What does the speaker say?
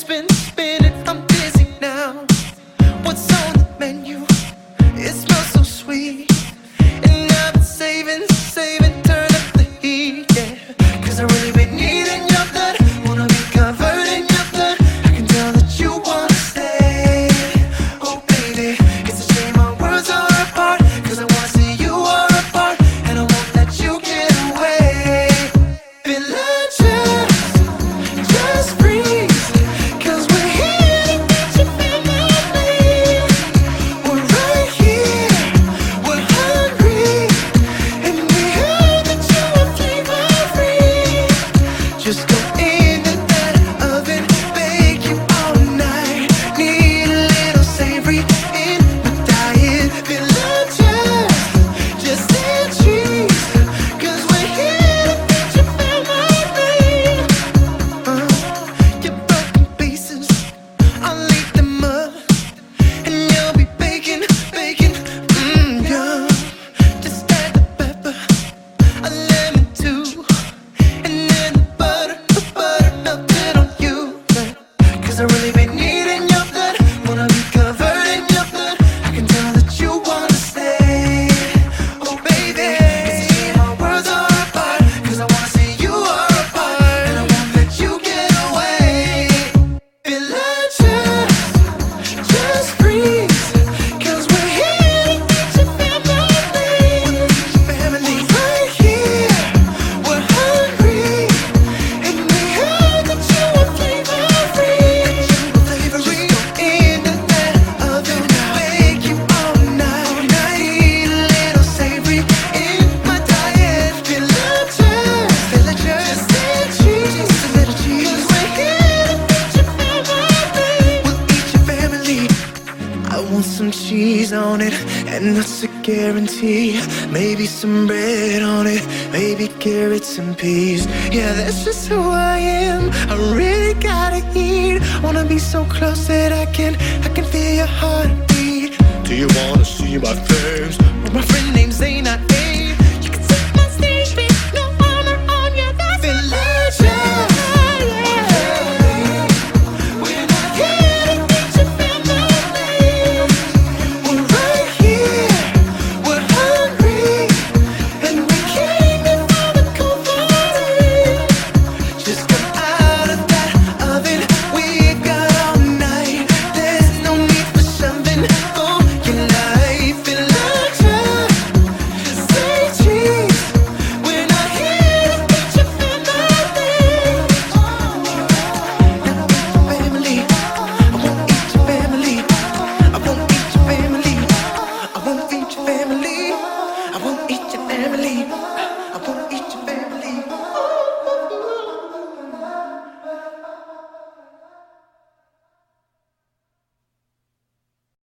has been cheese on it, and that's a guarantee. Maybe some bread on it, maybe carrots and peas. Yeah, that's just who I am. I really gotta eat. Wanna be so close that I can, I can feel your heartbeat. Do you wanna see my face? My friend named Zayn, I